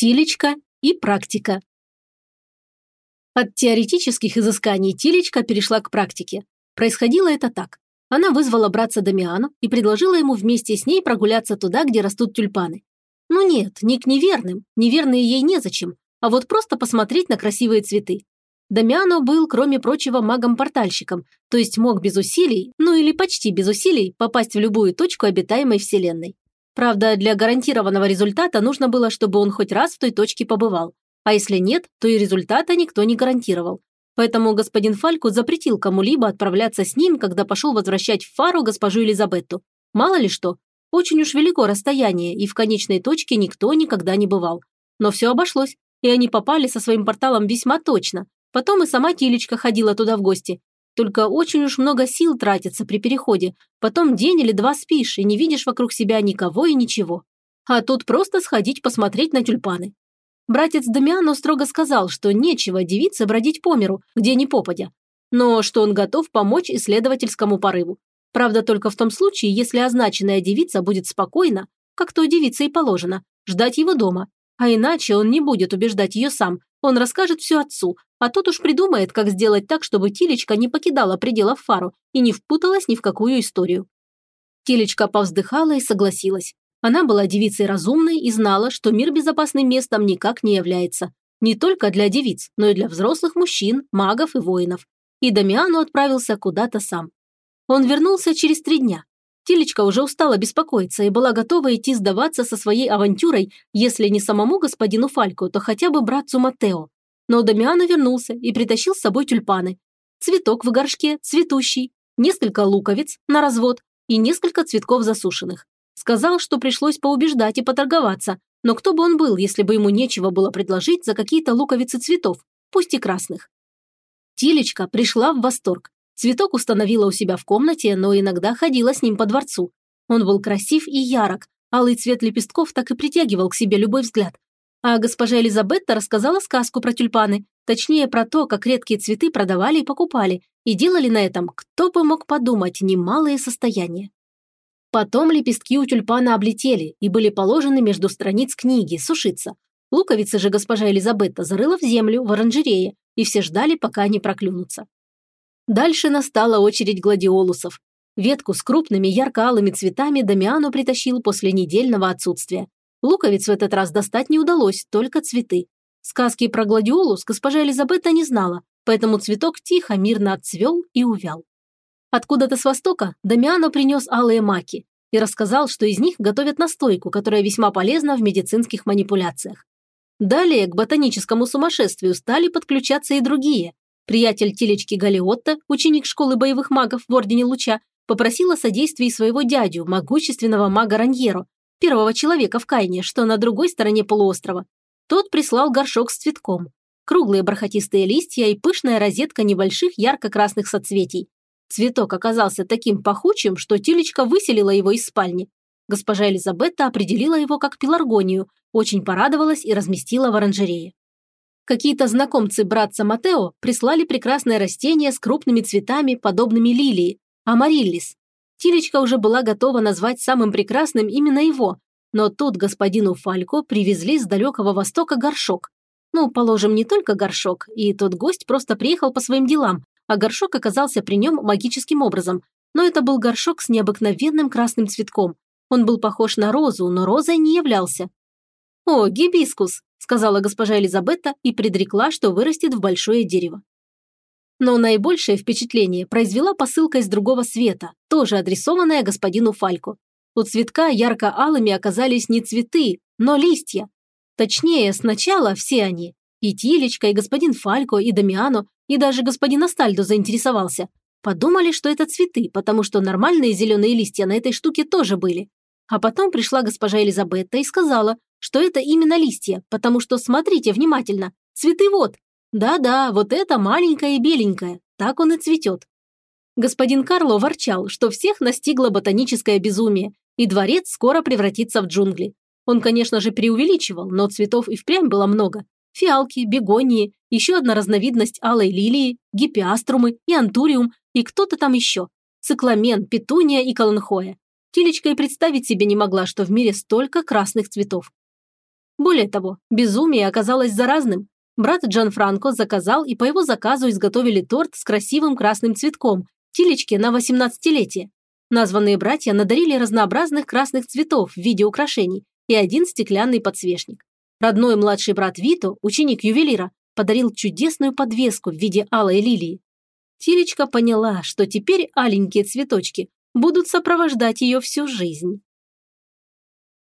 Тилечка и практика. От теоретических изысканий Тилечка перешла к практике. Происходило это так. Она вызвала братца Дамиану и предложила ему вместе с ней прогуляться туда, где растут тюльпаны. Ну нет, не к неверным, неверные ей незачем, а вот просто посмотреть на красивые цветы. Дамиано был, кроме прочего, магом-портальщиком, то есть мог без усилий, ну или почти без усилий, попасть в любую точку обитаемой Вселенной. Правда, для гарантированного результата нужно было, чтобы он хоть раз в той точке побывал. А если нет, то и результата никто не гарантировал. Поэтому господин Фальку запретил кому-либо отправляться с ним, когда пошел возвращать в Фару госпожу Елизабетту. Мало ли что, очень уж велико расстояние, и в конечной точке никто никогда не бывал. Но все обошлось, и они попали со своим порталом весьма точно, Потом и сама Тилечка ходила туда в гости. Только очень уж много сил тратится при переходе. Потом день или два спишь и не видишь вокруг себя никого и ничего. А тут просто сходить посмотреть на тюльпаны. Братец Дамиано строго сказал, что нечего девице бродить по миру, где ни попадя. Но что он готов помочь исследовательскому порыву. Правда, только в том случае, если означенная девица будет спокойна, как то девице и положено, ждать его дома. А иначе он не будет убеждать ее сам, он расскажет все отцу, а тот уж придумает, как сделать так, чтобы Тилечка не покидала пределов фару и не впуталась ни в какую историю. Тилечка повздыхала и согласилась. Она была девицей разумной и знала, что мир безопасным местом никак не является. Не только для девиц, но и для взрослых мужчин, магов и воинов. И Дамиану отправился куда-то сам. Он вернулся через три дня. Тилечка уже устала беспокоиться и была готова идти сдаваться со своей авантюрой, если не самому господину Фальку, то хотя бы братцу Матео. Но Дамиано вернулся и притащил с собой тюльпаны. Цветок в горшке, цветущий, несколько луковиц на развод и несколько цветков засушенных. Сказал, что пришлось поубеждать и поторговаться, но кто бы он был, если бы ему нечего было предложить за какие-то луковицы цветов, пусть и красных. Тилечка пришла в восторг. Цветок установила у себя в комнате, но иногда ходила с ним по дворцу. Он был красив и ярок, алый цвет лепестков так и притягивал к себе любой взгляд. А госпожа Элизабетта рассказала сказку про тюльпаны, точнее про то, как редкие цветы продавали и покупали, и делали на этом, кто бы мог подумать, немалые состояния. Потом лепестки у тюльпана облетели и были положены между страниц книги сушиться. Луковицы же госпожа Элизабетта зарыла в землю в оранжерее, и все ждали, пока они проклюнутся. Дальше настала очередь гладиолусов. Ветку с крупными ярко-алыми цветами Дамиану притащил после недельного отсутствия. Луковиц в этот раз достать не удалось, только цветы. Сказки про гладиолус госпожа Элизабета не знала, поэтому цветок тихо, мирно отцвел и увял. Откуда-то с востока Дамиано принес алые маки и рассказал, что из них готовят настойку, которая весьма полезна в медицинских манипуляциях. Далее к ботаническому сумасшествию стали подключаться и другие, Приятель Телечки Галиотта, ученик школы боевых магов в Ордене Луча, попросил о содействии своего дядю, могущественного мага Раньеро, первого человека в Кайне, что на другой стороне полуострова. Тот прислал горшок с цветком. Круглые бархатистые листья и пышная розетка небольших ярко-красных соцветий. Цветок оказался таким пахучим, что Тилечка выселила его из спальни. Госпожа Элизабетта определила его как пеларгонию, очень порадовалась и разместила в оранжерее. Какие-то знакомцы братца Матео прислали прекрасное растение с крупными цветами, подобными лилии – амариллис. Тилечка уже была готова назвать самым прекрасным именно его, но тут господину Фалько привезли с далекого востока горшок. Ну, положим, не только горшок, и тот гость просто приехал по своим делам, а горшок оказался при нем магическим образом. Но это был горшок с необыкновенным красным цветком. Он был похож на розу, но розой не являлся. «О, гибискус!» – сказала госпожа Элизабетта и предрекла, что вырастет в большое дерево. Но наибольшее впечатление произвела посылка из другого света, тоже адресованная господину Фальку. У цветка ярко-алыми оказались не цветы, но листья. Точнее, сначала все они – и Тилечка, и господин Фалько, и Дамиано, и даже господин Астальдо заинтересовался. Подумали, что это цветы, потому что нормальные зеленые листья на этой штуке тоже были. А потом пришла госпожа Элизабетта и сказала, что это именно листья, потому что смотрите внимательно, цветы вот. Да-да, вот это маленькое и беленькое, так он и цветет. Господин Карло ворчал, что всех настигло ботаническое безумие, и дворец скоро превратится в джунгли. Он, конечно же, преувеличивал, но цветов и впрямь было много. Фиалки, бегонии, еще одна разновидность алой лилии, гипиаструмы и антуриум, и кто-то там еще. Цикламен, петуния и каланхоя. Тилечка и представить себе не могла, что в мире столько красных цветов. Более того, безумие оказалось заразным. Брат Джан Франко заказал и по его заказу изготовили торт с красивым красным цветком, Тилечке на 18-летие. Названные братья надарили разнообразных красных цветов в виде украшений и один стеклянный подсвечник. Родной младший брат Вито, ученик ювелира, подарил чудесную подвеску в виде алой лилии. Тилечка поняла, что теперь аленькие цветочки будут сопровождать ее всю жизнь.